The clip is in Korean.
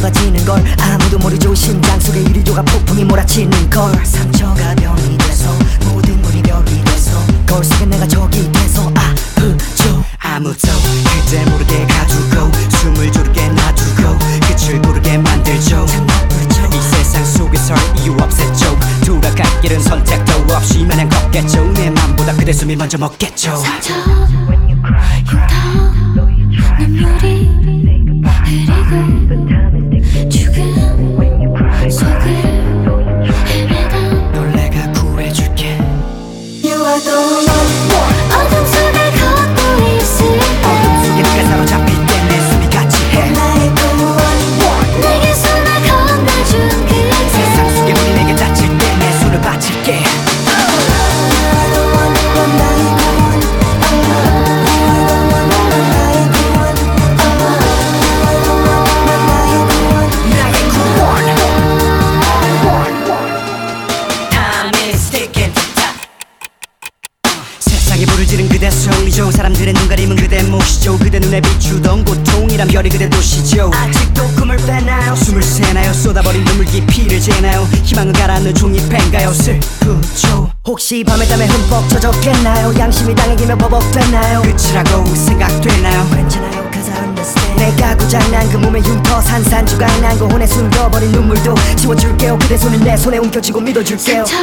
쏟아지는 걸 아무도 모르죠 심장 속에 유리조가 폭풍이 몰아치는 걸 상처가 내가 적이 돼서 아프죠. 아무도 그대 모르게 가두고 숨을 조르게 놔두고 끝을 고르게 만들죠. 이 세상 속에서 이유 없었죠 돌아갈 길은 선택도 없이 마냥 걷겠죠. 내 맘보다 그대 숨이 먼저 먹겠죠. 저 눈물이 흐리고 죽은 속을 헤매다 널 내가 구해줄게. You are the 사람들의 눈 가림은 그대 몫이죠. 그대 눈에 비추던 고통이란 별이 그대 도시죠. 아직도 꿈을 빼나요? 숨을 새나요? 쏟아버린 눈물 깊이를 재나요? 희망을 가라앉는 종이팬가요 슬프죠 혹시 밤에 땀에 흠뻑 젖었겠나요? 양심이 당해기며 버벅대나요? 끝이라고 생각되나요? 괜찮아요 내가 고장난 그 몸에 흉터 산산주가 난그 혼에 숨겨버린 눈물도 지워줄게요. 그대 손은 내 손에 움켜쥐고 믿어줄게요. 저